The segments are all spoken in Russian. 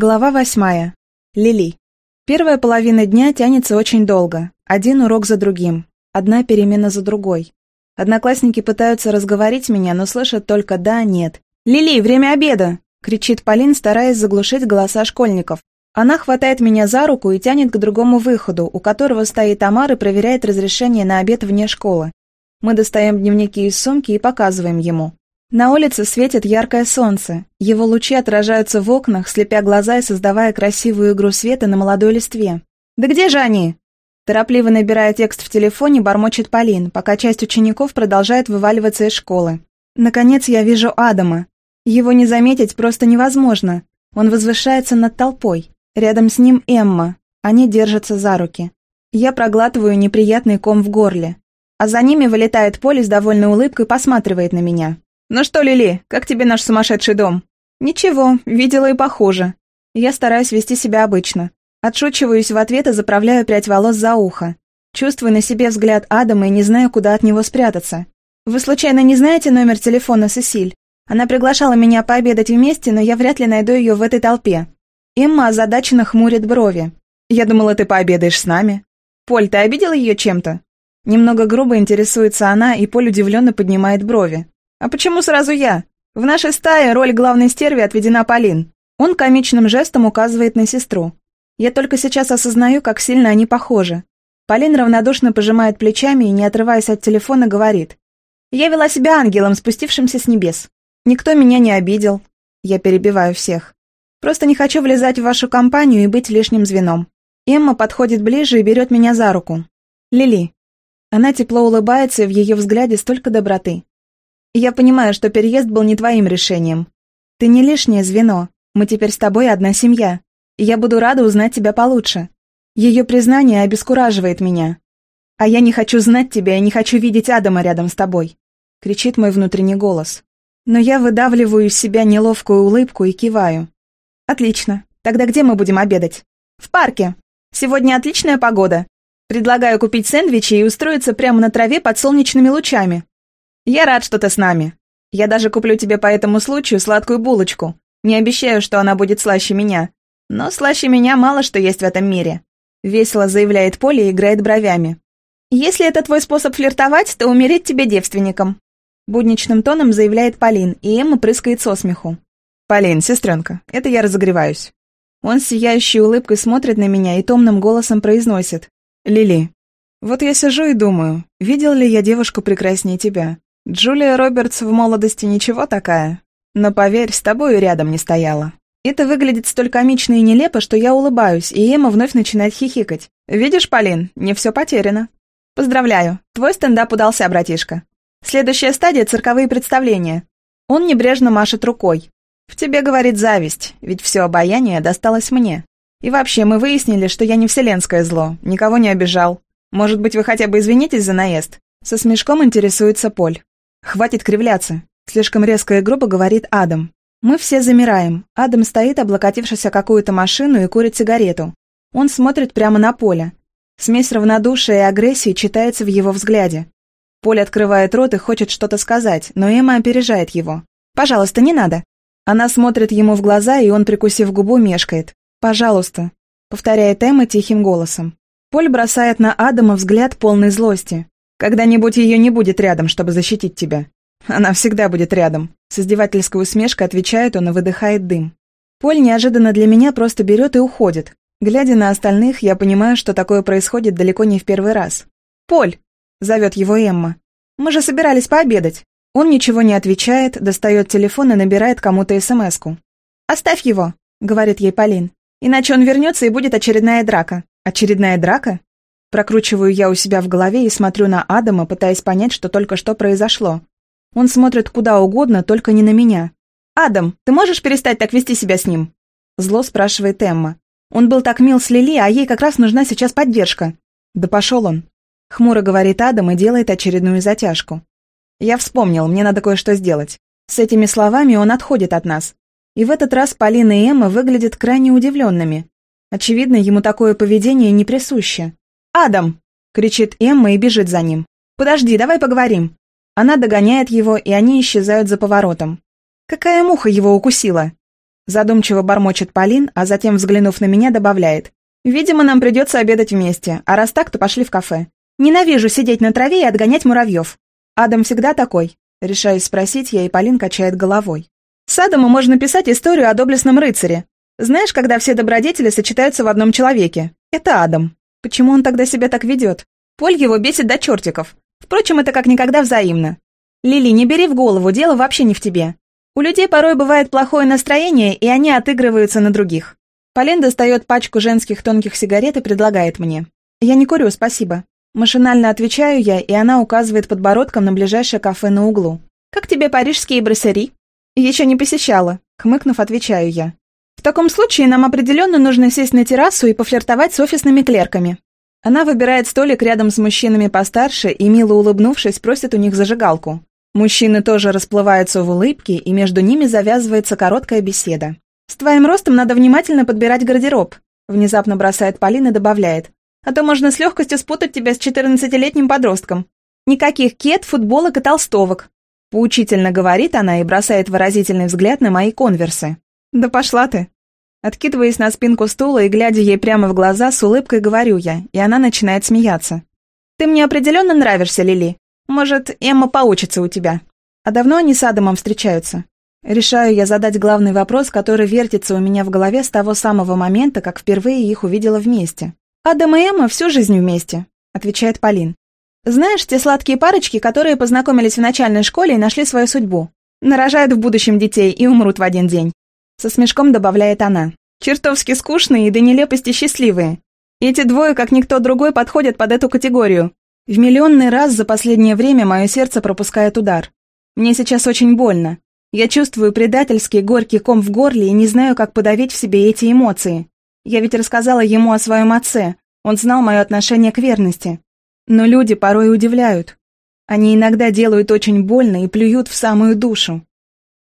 Глава восьмая. Лили. Первая половина дня тянется очень долго. Один урок за другим. Одна перемена за другой. Одноклассники пытаются разговорить меня, но слышат только «да», «нет». «Лили, время обеда!» — кричит Полин, стараясь заглушить голоса школьников. Она хватает меня за руку и тянет к другому выходу, у которого стоит Амар и проверяет разрешение на обед вне школы. Мы достаем дневники из сумки и показываем ему. На улице светит яркое солнце. Его лучи отражаются в окнах, слепя глаза и создавая красивую игру света на молодой листве. «Да где же они?» Торопливо набирая текст в телефоне, бормочет Полин, пока часть учеников продолжает вываливаться из школы. Наконец я вижу Адама. Его не заметить просто невозможно. Он возвышается над толпой. Рядом с ним Эмма. Они держатся за руки. Я проглатываю неприятный ком в горле. А за ними вылетает Поле с довольной улыбкой посматривает на меня. «Ну что, Лили, как тебе наш сумасшедший дом?» «Ничего, видела и похуже. Я стараюсь вести себя обычно. Отшучиваюсь в ответ и заправляю прядь волос за ухо. Чувствую на себе взгляд Адама и не знаю, куда от него спрятаться. Вы случайно не знаете номер телефона Сесиль? Она приглашала меня пообедать вместе, но я вряд ли найду ее в этой толпе. Эмма озадаченно хмурит брови. «Я думала, ты пообедаешь с нами». «Поль, ты обидела ее чем-то?» Немного грубо интересуется она, и Поль удивленно поднимает брови. «А почему сразу я? В нашей стае роль главной стерви отведена Полин». Он комичным жестом указывает на сестру. Я только сейчас осознаю, как сильно они похожи. Полин равнодушно пожимает плечами и, не отрываясь от телефона, говорит. «Я вела себя ангелом, спустившимся с небес. Никто меня не обидел. Я перебиваю всех. Просто не хочу влезать в вашу компанию и быть лишним звеном». Эмма подходит ближе и берет меня за руку. «Лили». Она тепло улыбается, и в ее взгляде столько доброты. Я понимаю, что переезд был не твоим решением. Ты не лишнее звено. Мы теперь с тобой одна семья. И я буду рада узнать тебя получше. Ее признание обескураживает меня. А я не хочу знать тебя и не хочу видеть Адама рядом с тобой. Кричит мой внутренний голос. Но я выдавливаю из себя неловкую улыбку и киваю. Отлично. Тогда где мы будем обедать? В парке. Сегодня отличная погода. Предлагаю купить сэндвичи и устроиться прямо на траве под солнечными лучами. «Я рад, что ты с нами. Я даже куплю тебе по этому случаю сладкую булочку. Не обещаю, что она будет слаще меня. Но слаще меня мало что есть в этом мире», — весело заявляет Поля и играет бровями. «Если это твой способ флиртовать, то умереть тебе девственником», — будничным тоном заявляет Полин, и Эмма прыскает со смеху. «Полин, сестренка, это я разогреваюсь». Он с сияющей улыбкой смотрит на меня и томным голосом произносит. «Лили, вот я сижу и думаю, видел ли я девушку прекраснее тебя? Джулия Робертс в молодости ничего такая, но, поверь, с тобою рядом не стояла. Это выглядит столь комично и нелепо, что я улыбаюсь, и Эмма вновь начинает хихикать. «Видишь, Полин, не все потеряно». «Поздравляю, твой стендап удался, братишка. Следующая стадия — цирковые представления». Он небрежно машет рукой. «В тебе, говорит, зависть, ведь все обаяние досталось мне. И вообще, мы выяснили, что я не вселенское зло, никого не обижал. Может быть, вы хотя бы извинитесь за наезд?» Со смешком интересуется Поль. «Хватит кривляться!» Слишком резко и грубо говорит Адам. Мы все замираем. Адам стоит, облокотившись о какую-то машину и курит сигарету. Он смотрит прямо на поле. Смесь равнодушия и агрессии читается в его взгляде. Поле открывает рот и хочет что-то сказать, но Эмма опережает его. «Пожалуйста, не надо!» Она смотрит ему в глаза, и он, прикусив губу, мешкает. «Пожалуйста», — повторяет Эмма тихим голосом. Поль бросает на Адама взгляд полной злости. Когда-нибудь ее не будет рядом, чтобы защитить тебя. Она всегда будет рядом. С издевательской усмешкой отвечает он и выдыхает дым. Поль неожиданно для меня просто берет и уходит. Глядя на остальных, я понимаю, что такое происходит далеко не в первый раз. «Поль!» — зовет его Эмма. «Мы же собирались пообедать». Он ничего не отвечает, достает телефон и набирает кому-то СМС-ку. «Оставь его», — говорит ей Полин. «Иначе он вернется и будет очередная драка». «Очередная драка?» Прокручиваю я у себя в голове и смотрю на Адама, пытаясь понять, что только что произошло. Он смотрит куда угодно, только не на меня. «Адам, ты можешь перестать так вести себя с ним?» Зло спрашивает Эмма. «Он был так мил с Лили, а ей как раз нужна сейчас поддержка». «Да пошел он». Хмуро говорит Адам и делает очередную затяжку. «Я вспомнил, мне надо кое-что сделать». С этими словами он отходит от нас. И в этот раз Полина и Эмма выглядят крайне удивленными. Очевидно, ему такое поведение не присуще. «Адам!» — кричит Эмма и бежит за ним. «Подожди, давай поговорим». Она догоняет его, и они исчезают за поворотом. Какая муха его укусила? Задумчиво бормочет Полин, а затем, взглянув на меня, добавляет. «Видимо, нам придется обедать вместе, а раз так, то пошли в кафе. Ненавижу сидеть на траве и отгонять муравьев. Адам всегда такой?» Решаюсь спросить я, и Полин качает головой. «С Адамом можно писать историю о доблестном рыцаре. Знаешь, когда все добродетели сочетаются в одном человеке? Это Адам. Почему он тогда себя так ведет? Поль его бесит до чертиков. Впрочем, это как никогда взаимно. Лили, не бери в голову, дело вообще не в тебе. У людей порой бывает плохое настроение, и они отыгрываются на других. Полин достает пачку женских тонких сигарет и предлагает мне. Я не курю, спасибо. Машинально отвечаю я, и она указывает подбородком на ближайшее кафе на углу. «Как тебе парижские броссери?» «Еще не посещала», — хмыкнув, отвечаю я. «В таком случае нам определенно нужно сесть на террасу и пофлиртовать с офисными клерками». Она выбирает столик рядом с мужчинами постарше и, мило улыбнувшись, просит у них зажигалку. Мужчины тоже расплываются в улыбке, и между ними завязывается короткая беседа. «С твоим ростом надо внимательно подбирать гардероб», внезапно бросает Полина и добавляет. «А то можно с легкостью спутать тебя с 14-летним подростком. Никаких кет, футболок и толстовок». Поучительно говорит она и бросает выразительный взгляд на мои конверсы. «Да пошла ты!» Откидываясь на спинку стула и глядя ей прямо в глаза, с улыбкой говорю я, и она начинает смеяться. «Ты мне определенно нравишься, Лили. Может, Эмма поучится у тебя. А давно они с Адамом встречаются? Решаю я задать главный вопрос, который вертится у меня в голове с того самого момента, как впервые их увидела вместе. «Адам и Эмма всю жизнь вместе», — отвечает Полин. «Знаешь, те сладкие парочки, которые познакомились в начальной школе и нашли свою судьбу. Нарожают в будущем детей и умрут в один день». Со смешком добавляет она. «Чертовски скучные и до нелепости счастливые. Эти двое, как никто другой, подходят под эту категорию. В миллионный раз за последнее время мое сердце пропускает удар. Мне сейчас очень больно. Я чувствую предательский горький ком в горле и не знаю, как подавить в себе эти эмоции. Я ведь рассказала ему о своем отце, он знал мое отношение к верности. Но люди порой удивляют. Они иногда делают очень больно и плюют в самую душу.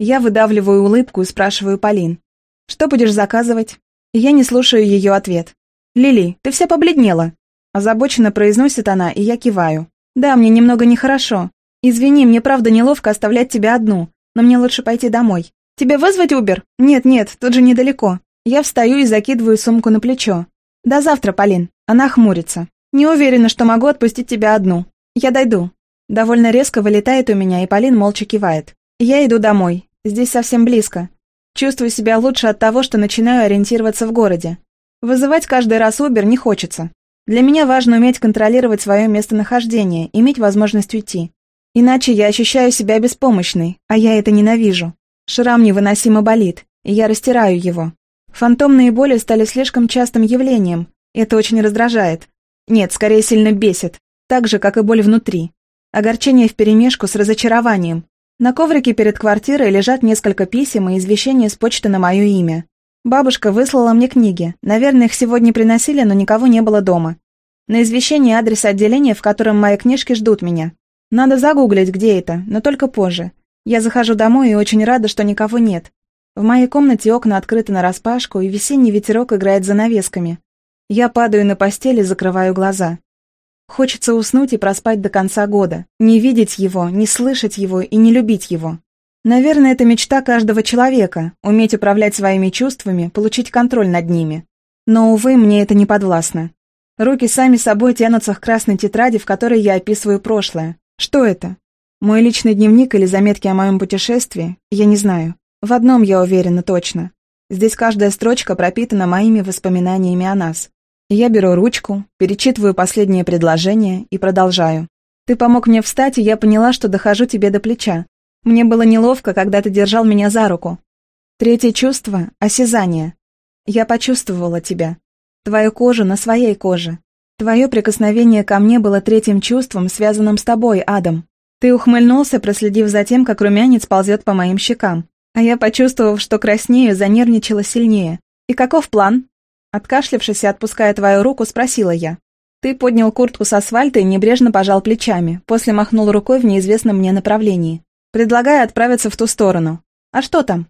Я выдавливаю улыбку и спрашиваю Полин. «Что будешь заказывать?» Я не слушаю ее ответ. «Лили, ты вся побледнела». Озабоченно произносит она, и я киваю. «Да, мне немного нехорошо. Извини, мне правда неловко оставлять тебя одну, но мне лучше пойти домой. Тебе вызвать Убер? Нет-нет, тут же недалеко». Я встаю и закидываю сумку на плечо. «До завтра, Полин». Она хмурится. «Не уверена, что могу отпустить тебя одну. Я дойду». Довольно резко вылетает у меня, и Полин молча кивает. Я иду домой. Здесь совсем близко. Чувствую себя лучше от того, что начинаю ориентироваться в городе. Вызывать каждый раз Убер не хочется. Для меня важно уметь контролировать свое местонахождение, иметь возможность уйти. Иначе я ощущаю себя беспомощной, а я это ненавижу. Шрам невыносимо болит, и я растираю его. Фантомные боли стали слишком частым явлением. Это очень раздражает. Нет, скорее сильно бесит. Так же, как и боль внутри. Огорчение вперемешку с разочарованием. На коврике перед квартирой лежат несколько писем и извещения с почты на мое имя. Бабушка выслала мне книги. Наверное, их сегодня приносили, но никого не было дома. На извещение адрес отделения, в котором мои книжки ждут меня. Надо загуглить, где это, но только позже. Я захожу домой и очень рада, что никого нет. В моей комнате окна открыты нараспашку, и весенний ветерок играет занавесками. Я падаю на постель и закрываю глаза. Хочется уснуть и проспать до конца года. Не видеть его, не слышать его и не любить его. Наверное, это мечта каждого человека – уметь управлять своими чувствами, получить контроль над ними. Но, увы, мне это не подвластно. Руки сами собой тянутся к красной тетради, в которой я описываю прошлое. Что это? Мой личный дневник или заметки о моем путешествии? Я не знаю. В одном я уверена точно. Здесь каждая строчка пропитана моими воспоминаниями о нас. Я беру ручку, перечитываю последнее предложение и продолжаю. Ты помог мне встать, и я поняла, что дохожу тебе до плеча. Мне было неловко, когда ты держал меня за руку. Третье чувство — осязание. Я почувствовала тебя. Твою кожу на своей коже. Твое прикосновение ко мне было третьим чувством, связанным с тобой, Адам. Ты ухмыльнулся, проследив за тем, как румянец ползет по моим щекам. А я, почувствовав, что краснею, занервничала сильнее. «И каков план?» Откашлявшись и отпуская твою руку, спросила я. Ты поднял куртку с асфальта и небрежно пожал плечами, после махнул рукой в неизвестном мне направлении. Предлагаю отправиться в ту сторону. А что там?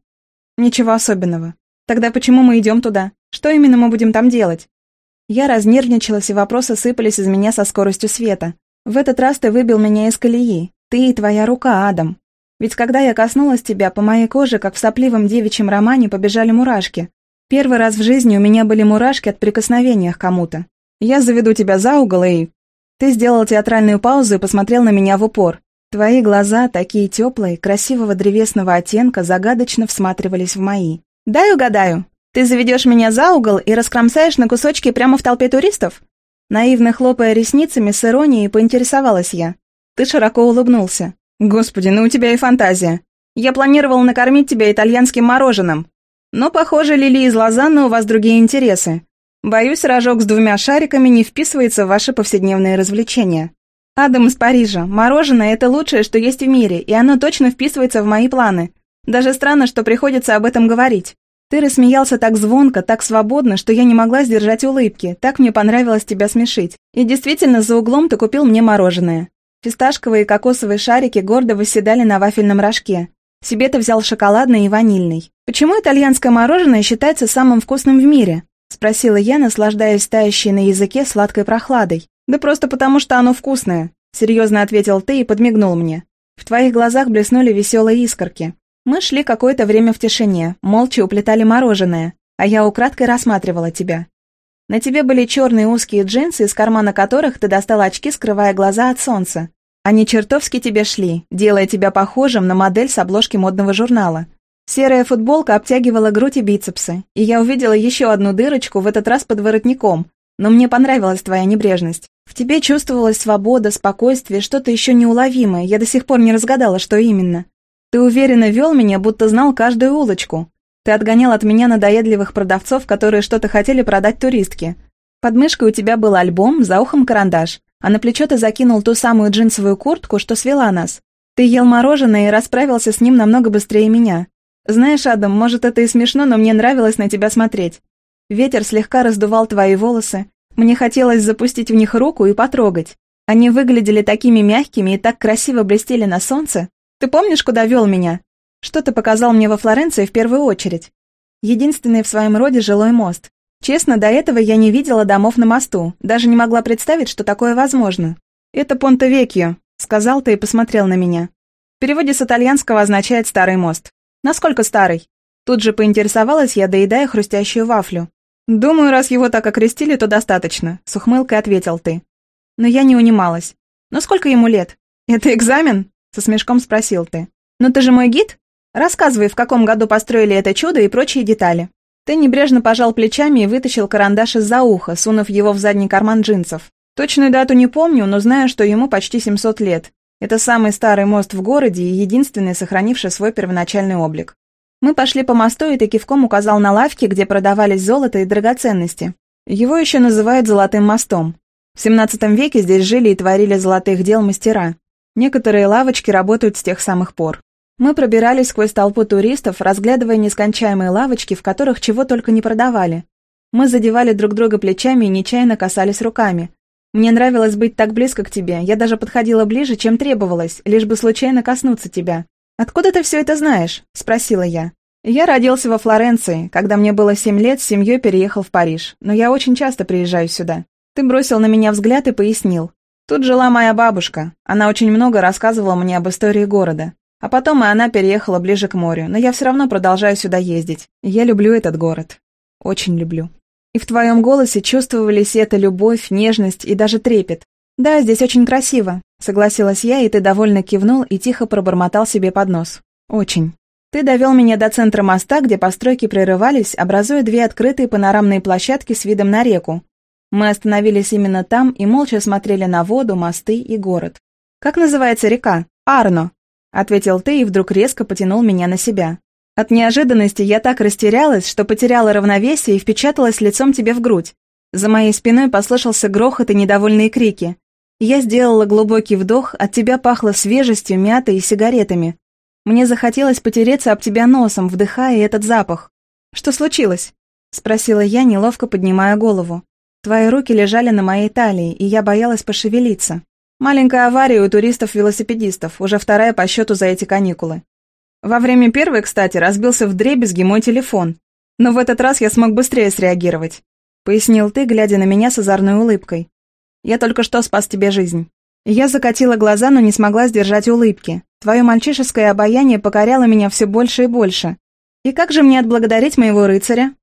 Ничего особенного. Тогда почему мы идем туда? Что именно мы будем там делать? Я разнервничалась, и вопросы сыпались из меня со скоростью света. В этот раз ты выбил меня из колеи. Ты и твоя рука, Адам. Ведь когда я коснулась тебя, по моей коже, как в сопливом девичьем романе, побежали мурашки. Первый раз в жизни у меня были мурашки от прикосновения к кому-то. Я заведу тебя за угол и... Ты сделал театральную паузу и посмотрел на меня в упор. Твои глаза, такие теплые, красивого древесного оттенка, загадочно всматривались в мои. «Дай угадаю. Ты заведешь меня за угол и раскромсаешь на кусочки прямо в толпе туристов?» Наивно хлопая ресницами, с иронией поинтересовалась я. Ты широко улыбнулся. «Господи, ну у тебя и фантазия. Я планировал накормить тебя итальянским мороженым. Но, похоже, Лили из Лозанны у вас другие интересы. Боюсь, рожок с двумя шариками не вписывается в ваши повседневные развлечения. Адам из Парижа. Мороженое – это лучшее, что есть в мире, и оно точно вписывается в мои планы. Даже странно, что приходится об этом говорить. Ты рассмеялся так звонко, так свободно, что я не могла сдержать улыбки. Так мне понравилось тебя смешить. И действительно, за углом ты купил мне мороженое. Фисташковые и кокосовые шарики гордо восседали на вафельном рожке. Себе ты взял шоколадный и ванильный. Почему итальянское мороженое считается самым вкусным в мире? Спросила я, наслаждаясь тающей на языке сладкой прохладой. Да просто потому, что оно вкусное. Серьезно ответил ты и подмигнул мне. В твоих глазах блеснули веселые искорки. Мы шли какое-то время в тишине, молча уплетали мороженое, а я украдкой рассматривала тебя. На тебе были черные узкие джинсы, из кармана которых ты достала очки, скрывая глаза от солнца. Они чертовски тебе шли, делая тебя похожим на модель с обложки модного журнала. Серая футболка обтягивала грудь и бицепсы, и я увидела еще одну дырочку, в этот раз под воротником, но мне понравилась твоя небрежность. В тебе чувствовалась свобода, спокойствие, что-то еще неуловимое, я до сих пор не разгадала, что именно. Ты уверенно вел меня, будто знал каждую улочку. Ты отгонял от меня надоедливых продавцов, которые что-то хотели продать туристке. Под мышкой у тебя был альбом, за ухом карандаш, а на плечо ты закинул ту самую джинсовую куртку, что свела нас. Ты ел мороженое и расправился с ним намного быстрее меня. Знаешь, Адам, может, это и смешно, но мне нравилось на тебя смотреть. Ветер слегка раздувал твои волосы. Мне хотелось запустить в них руку и потрогать. Они выглядели такими мягкими и так красиво блестели на солнце. Ты помнишь, куда вел меня? Что ты показал мне во Флоренции в первую очередь? Единственный в своем роде жилой мост. Честно, до этого я не видела домов на мосту, даже не могла представить, что такое возможно. «Это Понте-Векьо», — сказал ты и посмотрел на меня. В переводе с итальянского означает «старый мост». Насколько старый? Тут же поинтересовалась я, доедая хрустящую вафлю. «Думаю, раз его так окрестили, то достаточно», — с ухмылкой ответил ты. Но я не унималась. «Но сколько ему лет? Это экзамен?» Со смешком спросил ты. «Ну ты же мой гид? Рассказывай, в каком году построили это чудо и прочие детали». Ты небрежно пожал плечами и вытащил карандаш из-за уха, сунув его в задний карман джинсов. Точную дату не помню, но знаю, что ему почти 700 лет. Это самый старый мост в городе и единственный, сохранивший свой первоначальный облик. Мы пошли по мосту, и ты кивком указал на лавки, где продавались золото и драгоценности. Его еще называют «золотым мостом». В 17 веке здесь жили и творили золотых дел мастера. Некоторые лавочки работают с тех самых пор. Мы пробирались сквозь толпу туристов, разглядывая нескончаемые лавочки, в которых чего только не продавали. Мы задевали друг друга плечами и нечаянно касались руками. Мне нравилось быть так близко к тебе, я даже подходила ближе, чем требовалось, лишь бы случайно коснуться тебя. «Откуда ты все это знаешь?» – спросила я. Я родился во Флоренции. Когда мне было семь лет, с семьей переехал в Париж. Но я очень часто приезжаю сюда. Ты бросил на меня взгляд и пояснил. Тут жила моя бабушка. Она очень много рассказывала мне об истории города. А потом и она переехала ближе к морю, но я все равно продолжаю сюда ездить. Я люблю этот город. Очень люблю. И в твоем голосе чувствовались эта любовь, нежность и даже трепет. «Да, здесь очень красиво», — согласилась я, и ты довольно кивнул и тихо пробормотал себе под нос. «Очень». Ты довел меня до центра моста, где постройки прерывались, образуя две открытые панорамные площадки с видом на реку, мы остановились именно там и молча смотрели на воду, мосты и город. «Как называется река?» «Арно», — ответил ты и вдруг резко потянул меня на себя. От неожиданности я так растерялась, что потеряла равновесие и впечаталась лицом тебе в грудь. За моей спиной послышался грохот и недовольные крики. Я сделала глубокий вдох, от тебя пахло свежестью, мятой и сигаретами. Мне захотелось потереться об тебя носом, вдыхая этот запах. «Что случилось?» — спросила я, неловко поднимая голову. Твои руки лежали на моей талии, и я боялась пошевелиться. Маленькая авария у туристов-велосипедистов, уже вторая по счету за эти каникулы. Во время первой, кстати, разбился в дребезги мой телефон. Но в этот раз я смог быстрее среагировать. Пояснил ты, глядя на меня с озорной улыбкой. Я только что спас тебе жизнь. Я закатила глаза, но не смогла сдержать улыбки. Твое мальчишеское обаяние покоряло меня все больше и больше. И как же мне отблагодарить моего рыцаря?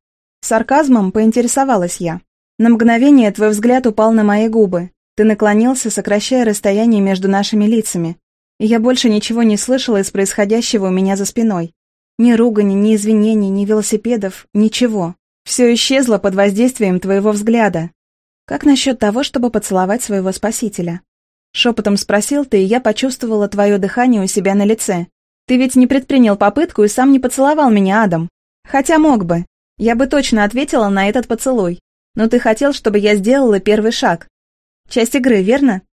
Сарказмом поинтересовалась я. На мгновение твой взгляд упал на мои губы. Ты наклонился, сокращая расстояние между нашими лицами. И я больше ничего не слышала из происходящего у меня за спиной. Ни ругани, ни извинений, ни велосипедов, ничего. Все исчезло под воздействием твоего взгляда. Как насчет того, чтобы поцеловать своего спасителя? Шепотом спросил ты, и я почувствовала твое дыхание у себя на лице. Ты ведь не предпринял попытку и сам не поцеловал меня, Адам. Хотя мог бы. Я бы точно ответила на этот поцелуй. Но ты хотел, чтобы я сделала первый шаг. Часть игры, верно?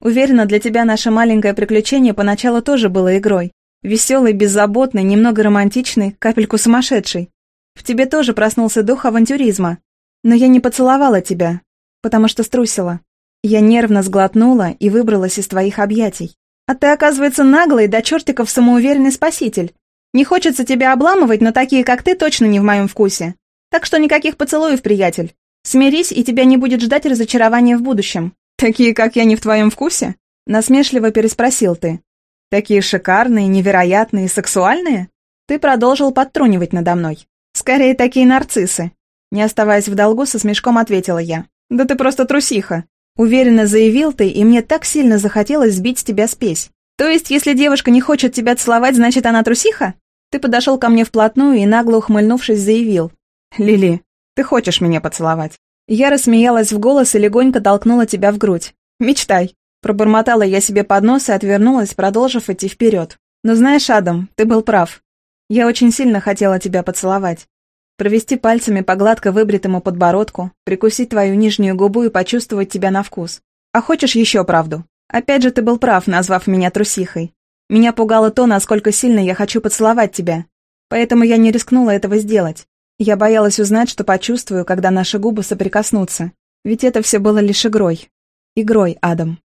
Уверена, для тебя наше маленькое приключение поначалу тоже было игрой. Веселый, беззаботный, немного романтичный, капельку сумасшедший. В тебе тоже проснулся дух авантюризма. Но я не поцеловала тебя, потому что струсила. Я нервно сглотнула и выбралась из твоих объятий. А ты, оказывается, наглый до чертиков самоуверенный спаситель. Не хочется тебя обламывать, но такие, как ты, точно не в моем вкусе. Так что никаких поцелуев, приятель. Смирись, и тебя не будет ждать разочарования в будущем. Такие, как я, не в твоем вкусе? Насмешливо переспросил ты. Такие шикарные, невероятные, сексуальные? Ты продолжил подтрунивать надо мной. Скорее, такие нарциссы. Не оставаясь в долгу, со смешком ответила я. Да ты просто трусиха. Уверенно заявил ты, и мне так сильно захотелось сбить с тебя спесь. То есть, если девушка не хочет тебя целовать, значит, она трусиха? Ты подошел ко мне вплотную и, нагло ухмыльнувшись, заявил. «Лили, ты хочешь меня поцеловать?» Я рассмеялась в голос и легонько толкнула тебя в грудь. «Мечтай!» Пробормотала я себе под нос и отвернулась, продолжив идти вперед. «Но знаешь, Адам, ты был прав. Я очень сильно хотела тебя поцеловать провести пальцами по гладко выбритому подбородку, прикусить твою нижнюю губу и почувствовать тебя на вкус. А хочешь еще правду? Опять же ты был прав, назвав меня трусихой. Меня пугало то, насколько сильно я хочу поцеловать тебя. Поэтому я не рискнула этого сделать. Я боялась узнать, что почувствую, когда наши губы соприкоснутся. Ведь это все было лишь игрой. Игрой, Адам.